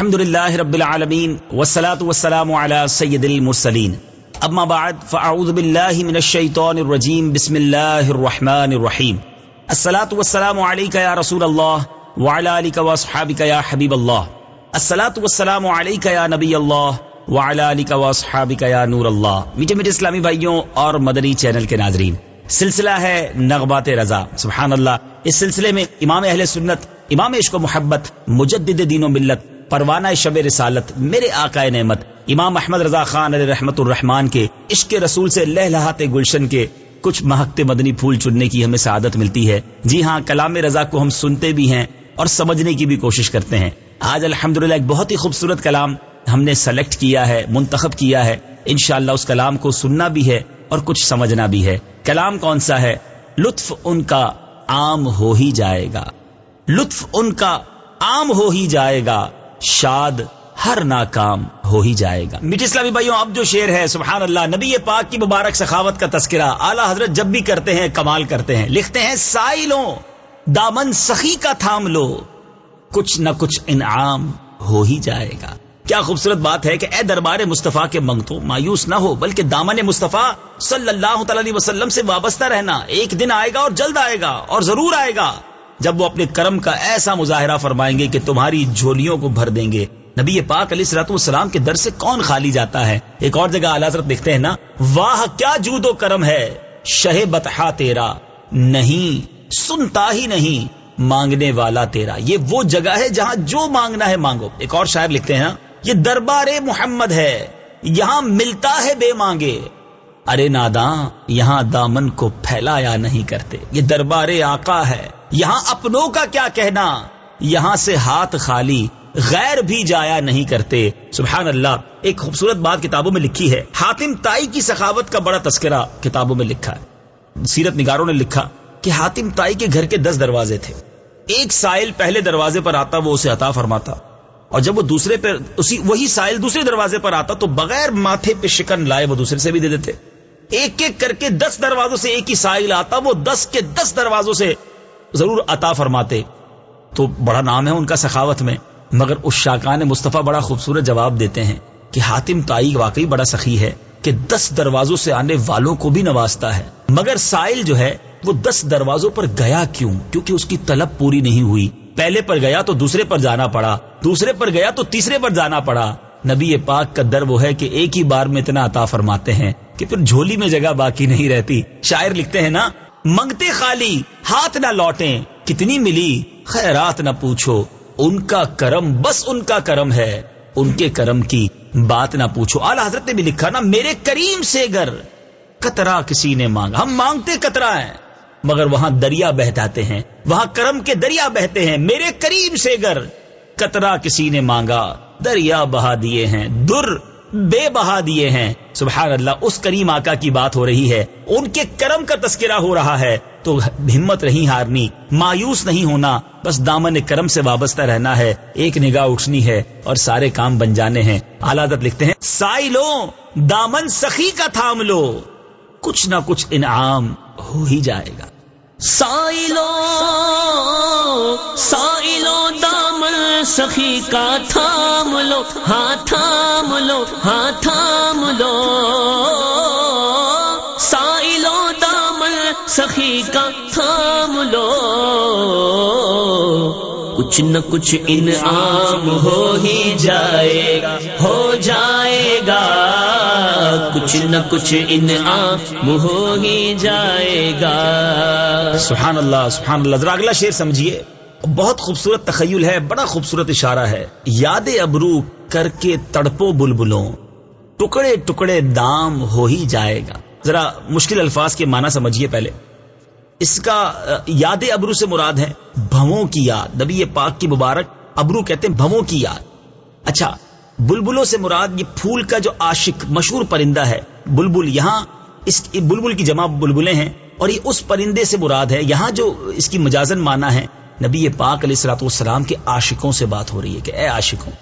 الحمد لله رب العالمين والصلاة والسلام على سيد المرسلين اما بعد، فاعوذ بالله من الشيطان الرجيم بسم الله الرحمن الرحيم الصلاة والسلام عليك يا رسول الله وعلى آلك واصحابك يا حبيب الله الصلاة والسلام عليك يا نبي الله وعلى آلك واصحابك يا نور الله میٹھے میٹھے اسلامی بھائیوں اور مدنی چینل کے ناظرین، سلسلہ ہے نغبات رضا. سبحان اللہ، اس سلسلے میں امام اہل سنت، امام عشق و محبت، مجدد دین و ملت پروانہ شب رسالت، میرے آقا نعمت، امام احمد رضا خان علیہ رحمت الرحمان کے عشق رسول سے لہلہات گلشن کے کچھ مہکتے مدنی پھول چننے کی ہمیں سعادت ملتی ہے۔ جی ہاں کلام رضا کو ہم سنتے بھی ہیں اور سمجھنے کی بھی کوشش کرتے ہیں۔ آج الحمدللہ ایک بہت ہی خوبصورت کلام ہم نے سلیکٹ کیا ہے، منتخب کیا ہے۔ انشاءاللہ اس کلام کو سننا بھی ہے اور کچھ سمجھنا بھی ہے۔ کلام کون سا ہے؟ لطف ان کا عام ہو ہی جائے گا۔ لطف ان کا عام ہو ہی جائے گا۔ شاد ہر ناکام ہو ہی جائے گا۔ میٹھی اسلامی بھائیوں، اب جو شعر ہے، سبحان اللہ، نبی پاک کی مبارک سخاوت کا تذکرہ۔ اعلیٰ حضرت جب بھی کرتے ہیں، کمال کرتے ہیں۔ لکھتے ہیں، سائلوں، دامن سخی کا تھام لو، کچھ نہ کچھ انعام ہو ہی جائے گا۔ کیا خوبصورت بات ہے کہ اے دربار مصطفیٰ کے منگتو مایوس نہ ہو، بلکہ دامن مصطفیٰ صلی اللہ تعالی وسلم سے وابستہ رہنا۔ ایک دن آئے گا اور جلد آئے گا اور ضرور آئے گا۔ جب وہ اپنے کرم کا ایسا مظاہرہ فرمائیں گے کہ تمہاری جھولیوں کو بھر دیں گے۔ نبی پاک علیہ سرات والسلام کے در سے کون خالی جاتا ہے؟ ایک اور جگہ حضرت لکھتے ہیں نا، واہ، کیا جود و کرم ہے۔ شہ بتہا تیرا، نہیں، سنتا ہی نہیں مانگنے والا تیرا۔ یہ وہ جگہ ہے جہاں جو مانگنا ہے مانگو۔ ایک اور شاعر لکھتے ہیں نا، یہ دربار محمد ہے، یہاں ملتا ہے بے مانگے۔ ارے ناداں، یہاں دامن کو پھیلایا نہیں کرتے۔ یہ دربار آقا ہے۔ یہاں اپنوں کا کیا کہنا؟ یہاں سے ہاتھ خالی، غیر بھی جایا نہیں کرتے۔ سبحان اللہ، ایک خوبصورت بات کتابوں میں لکھی ہے۔ حاتم تائی کی سخاوت کا بڑا تذکرہ کتابوں میں لکھا ہے۔ سیرت نگاروں نے لکھا کہ حاتم تائی کے گھر کے دس دروازے تھے۔ ایک سائل پہلے دروازے پر آتا، وہ اسے عطا فرماتا۔ اور جب وہ دوسرے پہ اسی وہی سائل دوسرے دروازے پر آتا تو بغیر ماتھے پہ شکن لائے وہ دوسرے سے بھی دے دیتے۔ ایک ایک کر کے دس دروازوں سے ایک ہی سائل آتا، وہ دس کے دس دروازوں سے ضرور عطا فرماتے۔ تو بڑا نام ہے ان کا سخاوت میں، مگر اس شاکان مصطفیٰ بڑا خوبصورت جواب دیتے ہیں کہ حاتم تائی واقعی بڑا سخی ہے کہ دس دروازوں سے آنے والوں کو بھی نوازتا ہے۔ مگر سائل جو ہے، وہ دس دروازوں پر گیا کیوں؟ کیونکہ اس کی طلب پوری نہیں ہوئی۔ پہلے پر گیا تو دوسرے پر جانا پڑا، دوسرے پر گیا تو تیسرے پر جانا پڑا۔ نبی پاک کا در وہ ہے کہ ایک ہی بار میں اتنا عطا فرماتے ہیں کہ پھر جھولی میں جگہ باقی نہیں رہتی۔ شاعر لکھتے ہیں نا منگتے خالی، ہاتھ نہ لوٹیں، کتنی ملی؟ خیرات نہ پوچھو، ان کا کرم بس ان کا کرم ہے۔ ان کے کرم کی بات نہ پوچھو۔ اعلی حضرت نے بھی لکھا نا، میرے کریم سے گر۔ کترا کسی نے مانگا۔ ہم مانگتے کترا ہیں، مگر وہاں دریا بہتاتے ہیں۔ وہاں کرم کے دریا بہتے ہیں۔ میرے قریب سے گر۔ کترا کسی نے مانگا، دریا بہا دیے ہیں، در بے بہا دیے ہیں۔ سبحان اللہ اس کریم آقا کی بات ہو رہی ہے، ان کے کرم کا تذکرہ ہو رہا ہے، تو ہمت نہیں ہارنی، مایوس نہیں ہونا، بس دامن کرم سے وابستہ رہنا ہے، ایک نگاہ اٹھنی ہے اور سارے کام بن جانے ہیں۔ آلادت لکھتے ہیں، سائی لو، دامن سخی کا تھام لو، کچھ نہ کچھ انعام ہو ہی جائے گا۔ سائلو سائلو دامن سخی کا تھام لو ہاں تھام لو ہاں تھام لو۔ سائلو دامن سخی کا تھام لو۔ کچھ نہ کچھ انعام ہو ہی جائے گا، ہو جائے گا۔ کچھ نہ کچھ انعام ہو ہی جائے گا۔ سبحان اللہ سبحان اللہ۔ ذرا اگلا شعر سمجھیے۔ بہت خوبصورت تخیل ہے، بڑا خوبصورت اشارہ ہے۔ یاد ابرو کر کے تڑپو بلبلوں، ٹکڑے ٹکڑے دام ہو ہی جائے گا۔ ذرا مشکل الفاظ کے معنی سمجھیے پہلے۔ اس کا یاد ابرو سے مراد ہے بھووں کی یاد۔ نبی پاک کی مبارک ابرو کہتے ہیں بھووں کی یاد۔ اچھا بلبلوں سے مراد یہ پھول کا جو عاشق مشہور پرندہ ہے، بلبل یہاں اس بلبل کی جمع بلبلیں ہیں، اور یہ اس پرندے سے مراد ہے، یہاں جو اس کی مجازن مانا ہے، نبی پاک علیہ السلاط والسلام کے عاشقوں سے بات ہو رہی ہے کہ اے عاشقوں،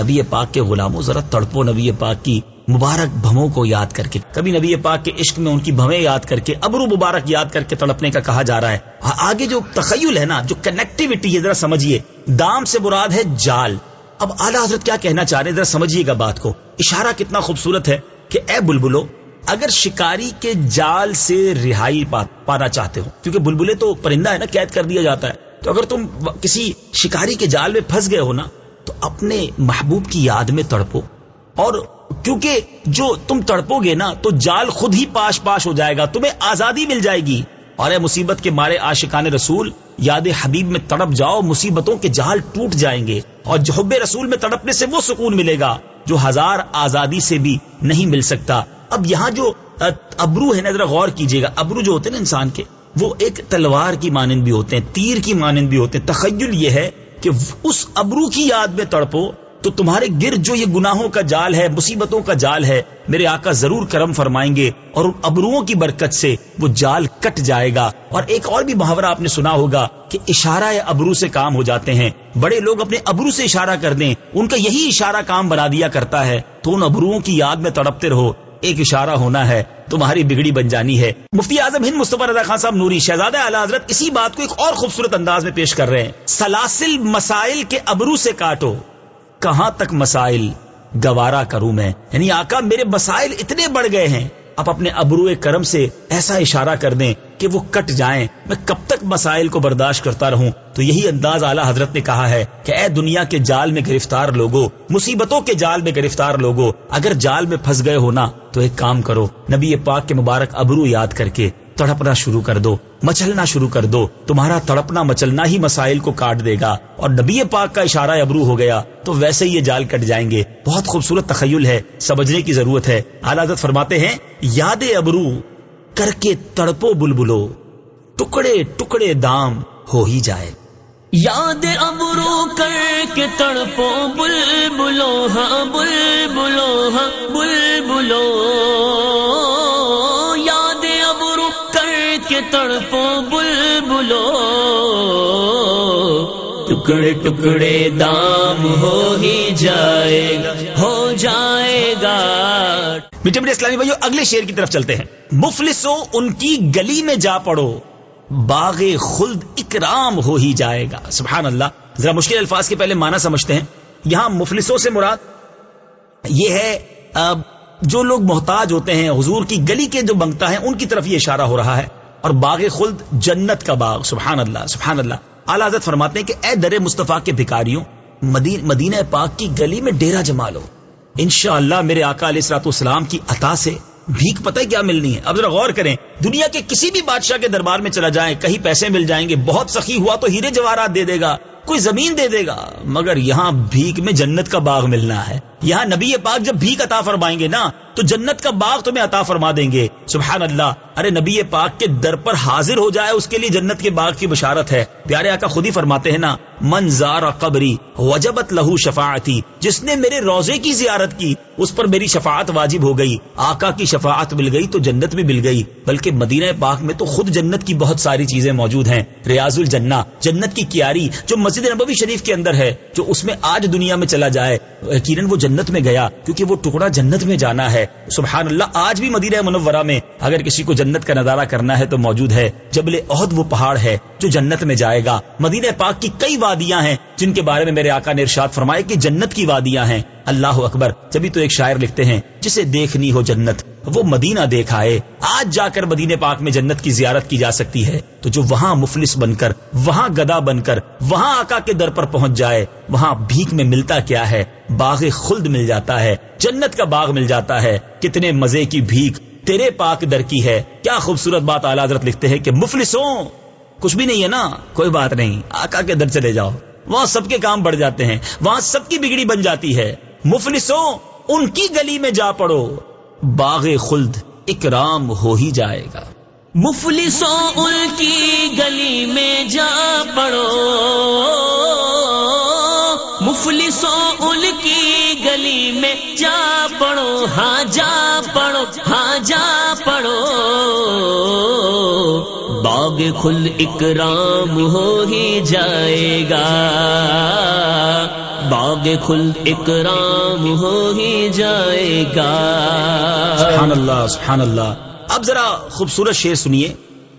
نبی پاک کے غلاموں ذرا تڑپو، نبی پاک کی مبارک بھموں کو یاد کر کے۔ کبھی نبی پاک کے عشق میں ان کی بھویں یاد کر کے، ابرو مبارک یاد کر کے تڑپنے کا کہا جا رہا ہے۔ آگے جو تخیل ہے نا، جو کنیکٹیوٹی ہے، ذرا سمجھیے۔ دام سے مراد ہے جال۔ اب اعلیٰ حضرت کیا کہنا چاہ رہے ہیں؟ ذرا سمجھیے گا بات کو۔ اشارہ کتنا خوبصورت ہے کہ اے بلبلو، اگر شکاری کے جال سے رہائی پانا چاہتے ہو، کیونکہ بلبلے تو پرندہ ہے نا، قید کر دیا جاتا ہے۔ تو اگر تم کسی شکاری کے جال میں پھنس گئے ہو نا، تو اپنے محبوب کی یاد میں تڑپو۔ اور کیونکہ جو تم تڑپو گے نا، تو جال خود ہی پاش پاش ہو جائے گا، تمہیں آزادی مل جائے گی۔ اور اے مصیبت کے مارے آشقان رسول، یاد حبیب میں تڑپ جاؤ، مصیبتوں کے جال ٹوٹ جائیں گے، اور جہب رسول میں تڑپنے سے وہ سکون ملے گا جو ہزار آزادی سے بھی نہیں مل سکتا۔ اب یہاں جو ابرو ہے نا ذرا غور کیجیے گا۔ ابرو جو ہوتے ہیں نا انسان کے، وہ ایک تلوار کی مانند بھی ہوتے ہیں، تیر کی مانند بھی ہوتے ہیں۔ تخیل یہ ہے کہ اس ابرو کی یاد میں تڑپو تو تمہارے گرد جو یہ گناہوں کا جال ہے، مصیبتوں کا جال ہے، میرے آقا ضرور کرم فرمائیں گے اور ان ابروؤں کی برکت سے وہ جال کٹ جائے گا۔ اور ایک اور بھی محاورہ آپ نے سنا ہوگا کہ اشارہ ابرو سے کام ہو جاتے ہیں۔ بڑے لوگ اپنے ابرو سے اشارہ کر دیں ان کا یہی اشارہ کام بنا دیا کرتا ہے۔ تو ان ابروؤں کی یاد میں تڑپتے رہو۔ ایک اشارہ ہونا ہے، تمہاری بگڑی بن جانی ہے۔ مفتی اعظم ہند مصطفیٰ رضا خان صاحب نوری شہزادہ اعلی حضرت اسی بات کو ایک اور خوبصورت انداز میں پیش کر رہے ہیں۔ سلاسل مسائل کے ابرو سے کاٹو۔ کہاں تک مسائل گوارا کروں میں؟ یعنی آقا، میرے مسائل اتنے بڑھ گئے ہیں۔ آپ اپنے ابرو کرم سے ایسا اشارہ کر دیں کہ وہ کٹ جائیں۔ میں کب تک مسائل کو برداشت کرتا رہوں؟ تو یہی انداز اعلیٰ حضرت نے کہا ہے کہ اے دنیا کے جال میں گرفتار لوگو، مصیبتوں کے جال میں گرفتار لوگو، اگر جال میں پھنس گئے ہونا تو ایک کام کرو، نبی پاک کے مبارک ابرو یاد کر کے تڑپنا شروع کر دو مچلنا شروع کر دو، تمہارا تڑپنا مچلنا ہی مسائل کو کاٹ دے گا۔ اور نبی پاک کا اشارہ ابرو ہو گیا، تو ویسے ہی یہ جال کٹ جائیں گے۔ بہت خوبصورت تخیل ہے، سمجھنے کی ضرورت ہے۔ حالات فرماتے ہیں، یاد ابرو، کر کے تڑپو بلبلو، ٹکڑے ٹکڑے دام ہو ہی جائے۔ یاد ابرو، کر کے تڑپو بل بلو ہاں بل بلو ہاں بل بلو بلو ٹکڑے ٹکڑے دام ہو ہی جائے گا، ہو جائے گا۔ میٹھے میٹھے اسلامی بھائیو، اگلے شیر کی طرف چلتے ہیں۔ مفلسو ان کی گلی میں جا پڑو، باغ خلد اکرام ہو ہی جائے گا۔ سبحان اللہ۔ ذرا مشکل الفاظ کے پہلے مانا سمجھتے ہیں۔ یہاں مفلسوں سے مراد یہ ہے جو لوگ محتاج ہوتے ہیں، حضور کی گلی کے جو بنگتا ہے، ان کی طرف یہ اشارہ ہو رہا ہے۔ اور باغ خلد جنت کا باغ، سبحان اللہ سبحان اللہ۔ اعلی حضرت فرماتے ہیں کہ اے در مصطفیٰ کے بھکاریوں مدینہ پاک کی گلی میں ڈیرا جما لو۔ انشاءاللہ میرے آقا علیہ السلاط والسلام کی عطا سے بھیک پتہ کیا ملنی ہے۔ اب ذرا غور کریں، دنیا کے کسی بھی بادشاہ کے دربار میں چلا جائیں، کہیں پیسے مل جائیں گے، بہت سخی ہوا تو ہیرے جواہرات دے دے گا، کوئی زمین دے دے گا، مگر یہاں بھیک میں جنت کا باغ ملنا ہے۔ یہاں نبی پاک جب بھیک عطا فرمائیں گے نا تو جنت کا باغ تمہیں عطا فرما دیں گے۔ سبحان اللہ۔ ارے نبی پاک کے در پر حاضر ہو جائے، اس کے لیے جنت کے باغ کی بشارت ہے۔ پیارے آقا خود ہی فرماتے ہیں نا منظار قبری وجبت لہو شفاعتی جس نے میرے روزے کی زیارت کی، اس پر میری شفاعت واجب ہو گئی۔ آقا کی شفاعت مل گئی تو جنت بھی مل گئی۔ بلکہ مدینہ پاک میں تو خود جنت کی بہت ساری چیزیں موجود ہیں۔ ریاض الجنہ، جنت کی کیاری، جو مسجد نبوی شریف کے اندر ہے، جو اس میں آج دنیا میں چلا جائے۔ یقیناً وہ جنت میں گیا، کیونکہ وہ ٹکڑا جنت میں جانا ہے۔ سبحان اللہ آج بھی مدینہ منورہ میں اگر کسی کو جنت کا نظارہ کرنا ہے تو موجود ہے۔ جبل عہد وہ پہاڑ ہے جو جنت میں جائے گا۔ مدینہ پاک کی کئی وادیاں ہیں جن کے بارے میں میرے آقا نے ارشاد فرمائے کہ جنت کی وادیاں ہیں۔ اللہ اکبر، جبھی تو ایک شاعر لکھتے ہیں، جسے دیکھنی ہو جنت، وہ مدینہ دیکھ آئے۔ آج جا کر مدینے پاک میں جنت کی زیارت کی جا سکتی ہے۔ تو جو وہاں مفلس بن کر، وہاں گدا بن کر، وہاں آقا کے در پر پہنچ جائے، وہاں بھیک میں ملتا کیا ہے؟ باغ خلد مل جاتا ہے، جنت کا باغ مل جاتا ہے۔ کتنے مزے کی بھیک۔ تیرے پاک در کی ہے۔ کیا خوبصورت بات اعلی حضرت لکھتے ہیں کہ مفلسوں کچھ بھی نہیں ہے نا۔ کوئی بات نہیں۔ آقا کے در چلے جاؤ۔ وہاں سب کے کام بڑھ جاتے ہیں۔ وہاں سب کی بگڑی بن جاتی ہے۔ مفلسوں ان کی گلی میں جا پڑو۔ باغ خلد اکرام ہو ہی جائے گا۔ مفلسوں ان کی گلی میں جا پڑو۔ مفلسوں ان کی گلی میں جا پڑو ہاں جا پڑو ہاں جا پڑو۔ باغ خل اکرام ہو ہی جائے گا۔ باغ کھل اکرام ہو ہی جائے گا۔ سبحان اللہ سبحان اللہ۔ اب ذرا خوبصورت شعر سنیے۔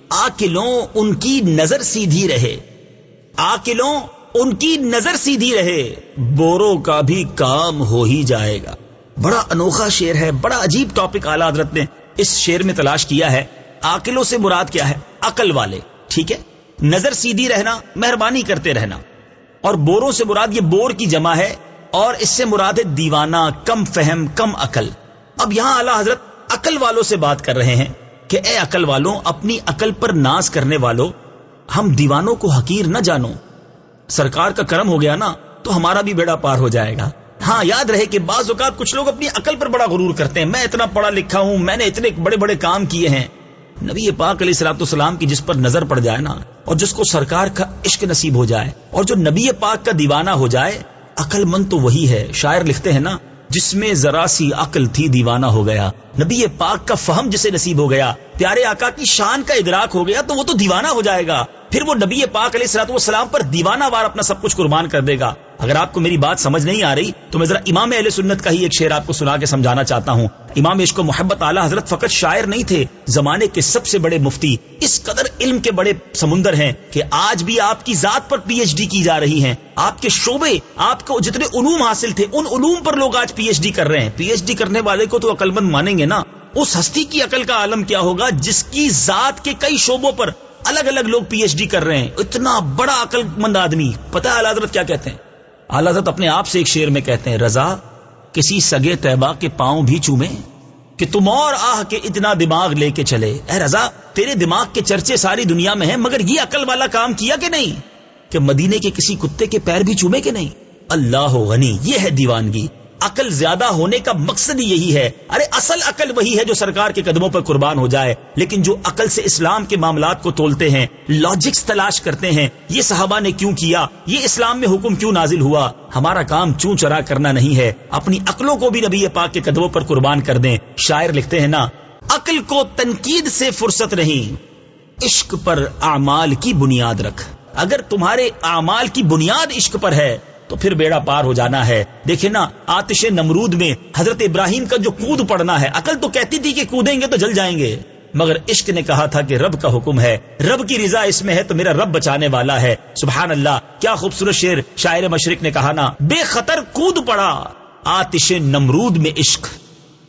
آکلوں ان کی نظر سیدھی رہے۔ آکلوں ان کی نظر سیدھی رہے، بوروں کا بھی کام ہو ہی جائے گا۔ بڑا انوکھا شیر ہے، بڑا عجیب ٹاپک اعلی حضرت نے اس شیر میں تلاش کیا ہے۔ آکلوں سے مراد کیا ہے؟ عقل والے، ٹھیک ہے؟ نظر سیدھی رہنا، مہربانی کرتے رہنا۔ اور بوروں سے مراد یہ بور کی جمع ہے، اور اس سے مراد ہے دیوانہ، کم فہم، کم عقل۔ اب یہاں اعلی حضرت عقل والوں سے بات کر رہے ہیں کہ اے عقل والوں، اپنی عقل پر ناز کرنے والوں ہم دیوانوں کو حقیر نہ جانو۔ سرکار کا کرم ہو گیا نا، تو ہمارا بھی بیڑا پار ہو جائے گا۔ ہاں یاد رہے کہ بعض اوقات کچھ لوگ اپنی عقل پر بڑا غرور کرتے ہیں۔ میں اتنا پڑھا لکھا ہوں، میں نے اتنے بڑے بڑے کام کیے ہیں۔ نبی پاک علیہ سلاۃ السلام کی جس پر نظر پڑ جائے نا، اور جس کو سرکار کا عشق نصیب ہو جائے، اور جو نبی پاک کا دیوانہ ہو جائے، عقل مند تو وہی ہے۔ شاعر لکھتے ہیں نا، جس میں ذرا سی عقل تھی، دیوانہ ہو گیا۔ نبی پاک کا فہم جسے نصیب ہو گیا پیارے آقا کی شان کا ادراک ہو گیا تو وہ تو دیوانہ ہو جائے گا۔ پھر وہ نبی پاک علیہ سلاط والسلام پر دیوانہ وار اپنا سب کچھ قربان کر دے گا۔ اگر آپ کو میری بات سمجھ نہیں آ رہی تو میں ذرا امام اہل سنت کا ہی ایک شعر آپ کو سنا کے سمجھانا چاہتا ہوں۔ امام عشق و محبت اعلیٰ حضرت فقط شاعر نہیں تھے، زمانے کے سب سے بڑے مفتی اس قدر علم کے بڑے سمندر ہیں کہ آج بھی آپ کی ذات پر پی ایچ ڈی کی جا رہی ہیں۔ آپ کے شعبے، آپ کو جتنے علوم حاصل تھے، ان علوم پر لوگ آج پی ایچ ڈی کر رہے ہیں۔ پی ایچ ڈی کرنے والے کو تو عقل مند مانیں گے نا۔ اس ہستی کی عقل کا عالم کیا ہوگا جس کی ذات کے کئی شعبوں پر الگ الگ لوگ پی ایچ ڈی کر رہے ہیں؟ اتنا بڑا عقل مند آدمی پتا ہے حضرت کیا کہتے ہیں؟ حضرت اپنے آپ سے ایک شعر میں کہتے ہیں، رضا، کسی سگے طیبہ کے پاؤں بھی چومے کہ تم اور آہ کے اتنا دماغ لے کے چلے۔ اے رضا، تیرے دماغ کے چرچے ساری دنیا میں ہیں، مگر یہ عقل والا کام کیا کہ نہیں؟ کہ مدینے کے کسی کتے کے پیر بھی چومے کہ نہیں؟ اللہ غنی، یہ ہے دیوانگی۔ عقل زیادہ ہونے کا مقصد ہی یہی ہے۔ ارے، اصل عقل وہی ہے جو سرکار کے قدموں پر قربان ہو جائے۔ لیکن جو عقل سے اسلام کے معاملات کو تولتے ہیں لاجکس تلاش کرتے ہیں، یہ صحابہ نے کیوں کیا؟ یہ اسلام میں حکم کیوں نازل ہوا؟ ہمارا کام چون چرا کرنا نہیں ہے۔ اپنی عقلوں کو بھی نبی پاک کے قدموں پر قربان کر دیں۔ شاعر لکھتے ہیں نا، عقل کو تنقید سے فرصت نہیں۔ عشق پر اعمال کی بنیاد رکھ۔ اگر تمہارے اعمال کی بنیاد عشق پر ہے تو پھر بیڑا پار ہو جانا ہے۔ دیکھیں نا، آتش نمرود میں حضرت ابراہیم کا جو کود پڑنا ہے، عقل تو کہتی تھی کہ کودیں گے تو جل جائیں گے۔ مگر عشق نے کہا تھا کہ رب کا حکم ہے۔ رب کی رضا اس میں ہے تو میرا رب بچانے والا ہے۔ سبحان اللہ، کیا خوبصورت شیر شاعر مشرق نے کہا نا، بے خطر کود پڑا۔ آتش نمرود میں عشق۔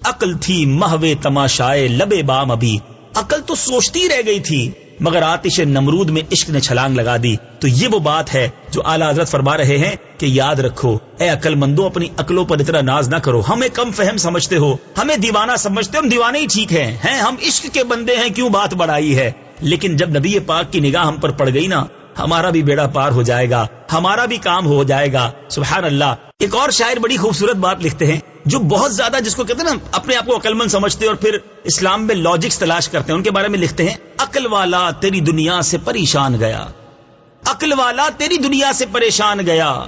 عقل تھی محو تماشائے، لبے بام ابھی۔ عقل تو سوچتی رہ گئی تھی۔ مگر آتش نمرود میں عشق نے چھلانگ لگا دی۔ تو یہ وہ بات ہے جو اعلیٰ حضرت فرما رہے ہیں کہ یاد رکھو، اے عقل مندو اپنی عقلوں پر اتنا ناز نہ کرو۔ ہمیں کم فہم سمجھتے ہو، ہمیں دیوانہ سمجھتے ہم دیوانے ہی ٹھیک ہیں۔ ہیں، ہم عشق کے بندے ہیں، کیوں بات بڑھائی ہے؟ لیکن جب نبی پاک کی نگاہ ہم پر پڑ گئی نا، ہمارا بھی بیڑا پار ہو جائے گا، ہمارا بھی کام ہو جائے گا۔ سبحان اللہ۔ ایک اور شاعر بڑی خوبصورت بات لکھتے ہیں۔ جو بہت زیادہ جس کو کہتے ہیں نا اپنے آپ کو عقل مند سمجھتے اور پھر اسلام میں لاجکس تلاش کرتے ہیں ان کے بارے میں لکھتے ہیں عقل والا تیری دنیا سے پریشان گیا۔ عقل والا تیری دنیا سے پریشان گیا۔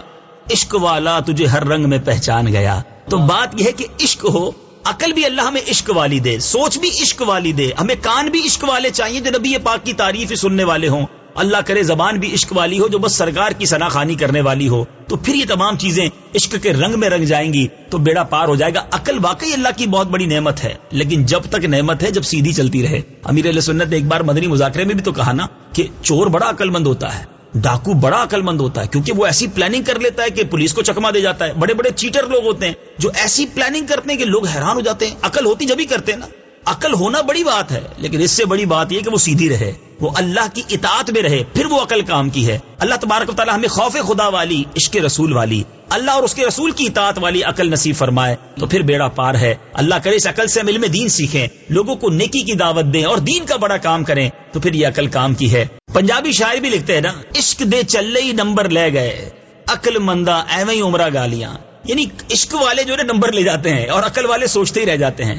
عشق والا تجھے ہر رنگ میں پہچان گیا۔ تو بات یہ ہے کہ عشق ہو عقل بھی اللہ ہمیں عشق والی دے سوچ بھی عشق والی دے۔ ہمیں کان بھی عشق والے چاہیے جو نبی پاک کی تعریف سننے والے ہوں۔ اللہ کرے زبان بھی عشق والی ہو جو بس سرکار کی سنا خانی کرنے والی ہو، تو پھر یہ تمام چیزیں عشق کے رنگ میں رنگ جائیں گی، تو بیڑا پار ہو جائے گا۔ عقل واقعی اللہ کی بہت بڑی نعمت ہے، لیکن جب تک نعمت ہے جب سیدھی چلتی رہے۔ امیر علیہ سنت نے ایک بار مدنی مذاکرے میں بھی تو کہا نا کہ چور بڑا عقل مند ہوتا ہے، ڈاکو بڑا عقل مند ہوتا ہے، کیونکہ وہ ایسی پلاننگ کر لیتا ہے کہ پولیس کو چکما دے جاتا ہے۔ بڑے بڑے چیٹر لوگ ہوتے ہیں جو ایسی پلاننگ کرتے ہیں کہ لوگ حیران ہو جاتے ہیں، عقل ہوتی جبھی کرتے ہیں نا۔ عقل ہونا بڑی بات ہے، لیکن اس سے بڑی بات یہ کہ وہ سیدھی رہے، وہ اللہ کی اطاعت میں رہے، پھر وہ عقل کام کی ہے۔ اللہ تبارک و تعالیٰ ہمیں خوف خدا والی، عشق رسول والی، اللہ اور اس کے رسول کی اطاعت والی عقل نصیب فرمائے، تو پھر بیڑا پار ہے۔ اللہ کرے اس عقل سے علم دین سیکھیں، لوگوں کو نیکی کی دعوت دیں اور دین کا بڑا کام کریں، تو پھر یہ عقل کام کی ہے۔ پنجابی شاعر بھی لکھتے ہیں نا، عشق دے چلے ہی نمبر لے گئے، عقل مندہ ایویں عمرہ گالیاں۔ یعنی عشق والے جو ہے نمبر لے جاتے ہیں اور عقل والے سوچتے ہی رہ جاتے ہیں؟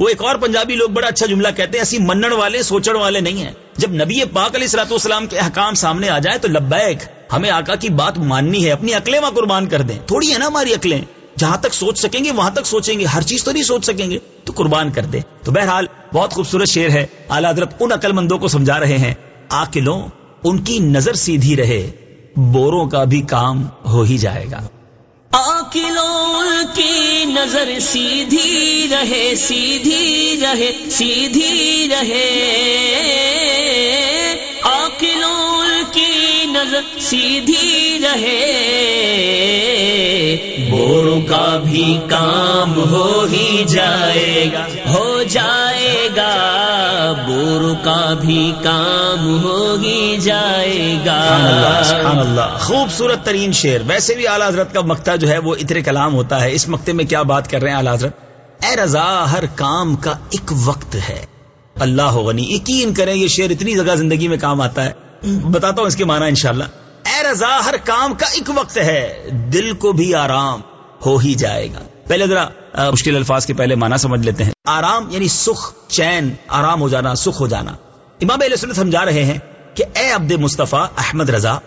وہ ایک اور پنجابی لوگ بڑا اچھا جملہ کہتے ہیں، ایسی منن والے، سوچن والے نہیں ہیں۔ جب نبی پاک علیہ السلاط والسلام کے احکام سامنے آ جائے تو لبیک، ہمیں آقا کی بات ماننی ہے، اپنی عقلیں وہاں قربان کر دیں۔ تھوڑی ہے نا ہماری عقلیں۔ جہاں تک سوچ سکیں گے، وہاں تک سوچیں گے۔ ہر چیز تو نہیں سوچ سکیں گے، تو قربان کر دیں۔ تو بہرحال بہت خوبصورت شعر ہے۔ اعلیٰ حضرت ان عقل مندوں کو سمجھا رہے ہیں۔ آکلوں ان کی نظر سیدھی رہے۔ بوروں کا بھی کام ہو ہی جائے گا۔ آکلوں کی نظر سیدھی رہے سیدھی رہے سیدھی رہے۔ سیدھی رہے۔ بوروں کا بھی کام ہو ہی جائے گا، ہو جائے گا۔ بوروں کا بھی کام ہو ہی جائے گا۔ سبحان اللہ خوبصورت ترین شعر۔ ویسے بھی اعلیٰ حضرت کا مکتا جو ہے وہ اتر کلام ہوتا ہے۔ اس مکتے میں کیا بات کر رہے ہیں اعلیٰ حضرت؟ اے رضا، ہر کام کا ایک وقت ہے۔ اللہ غنی، یقین کریں یہ شعر اتنی جگہ زندگی میں کام آتا ہے۔ بتاتا ہوں اس کے معنی انشاءاللہ۔ اے رضا، ہر کام کا ایک وقت ہے۔ دل کو بھی آرام ہو ہی جائے گا۔ پہلے ذرا مشکل الفاظ کے پہلے معنی سمجھ لیتے ہیں۔ آرام یعنی سکھ چین، آرام ہو جانا سکھ ہو جانا۔ امام علیہ سنت سمجھا رہے ہیں کہ اے عبد مصطفیٰ، احمد رضا،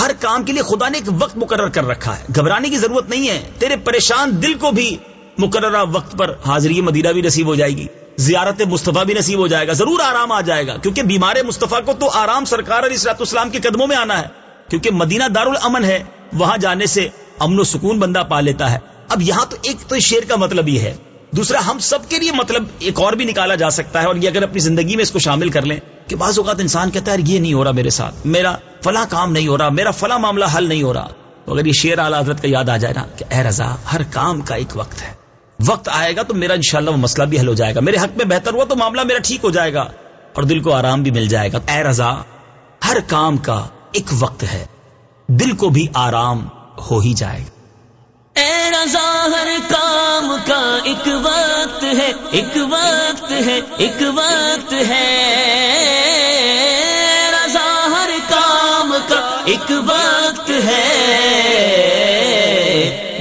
ہر کام کے لیے خدا نے ایک وقت مقرر کر رکھا ہے۔ گھبرانے کی ضرورت نہیں ہے۔ تیرے پریشان دل کو بھی مقررہ وقت پر حاضری مدینہ بھی نصیب ہو جائے گی۔ زیارت مصطفیٰ بھی نصیب ہو جائے گا، ضرور آرام آ جائے گا، کیونکہ بیمار مصطفیٰ کو تو آرام سرکار علیہ اسرات اسلام کے قدموں میں آنا ہے، کیونکہ مدینہ دار الامن ہے، وہاں جانے سے امن و سکون بندہ پا لیتا ہے۔ اب یہاں تو ایک تو شیر کا مطلب یہ ہے۔ دوسرا، ہم سب کے لیے مطلب ایک اور بھی نکالا جا سکتا ہے، اور یہ اگر اپنی زندگی میں اس کو شامل کر لیں کہ بعض اوقات انسان کہتا ہے یہ نہیں ہو رہا میرے ساتھ، میرا فلاں کام نہیں ہو رہا، میرا فلاں معاملہ حل نہیں ہو رہا۔ تو اگر یہ شیر اعلی حضرت کا یاد آ جائے نا کہ اے رضا، ہر کام کا ایک وقت ہے۔ وقت آئے گا تو میرا انشاءاللہ وہ مسئلہ بھی حل ہو جائے گا۔ میرے حق میں بہتر ہوا تو معاملہ میرا ٹھیک ہو جائے گا اور دل کو آرام بھی مل جائے گا۔ اے رضا، ہر کام کا ایک وقت ہے۔ دل کو بھی آرام ہو ہی جائے گا۔ اے رضا، ہر کام کا ایک وقت ہے۔ ایک وقت ہے، ایک وقت ہے۔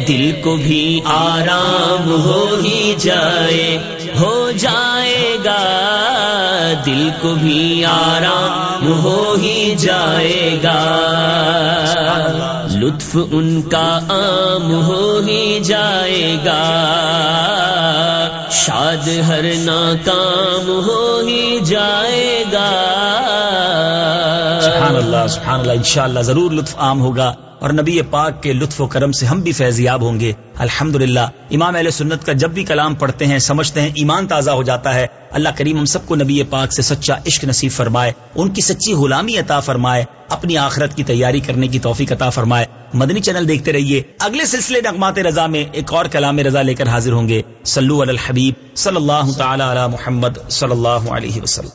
دل کو بھی آرام ہو ہی جائے، ہو جائے گا۔ دل کو بھی آرام ہو ہی جائے گا۔ لطف ان کا عام ہو ہی جائے گا۔ شاد ہر ناکام ہو ہی جائے گا۔ سبحان اللہ سبحان اللہ انشاءاللہ ضرور لطف عام ہوگا اور نبی پاک کے لطف و کرم سے ہم بھی فیضیاب ہوں گے۔ الحمد امام اہل سنت کا جب بھی کلام پڑھتے ہیں، سمجھتے ہیں، ایمان تازہ ہو جاتا ہے۔ اللہ کریم ہم سب کو نبی پاک سے سچا عشق نصیب فرمائے، ان کی سچی غلامی عطا فرمائے، اپنی آخرت کی تیاری کرنے کی توفیق عطا فرمائے۔ مدنی چینل دیکھتے رہیے۔ اگلے سلسلے نغمات رضا میں ایک اور کلام رضا لے کر حاضر ہوں گے۔ سلو الحبیب، صلی اللہ تعالی علی محمد، صلی اللہ علیہ وسلم۔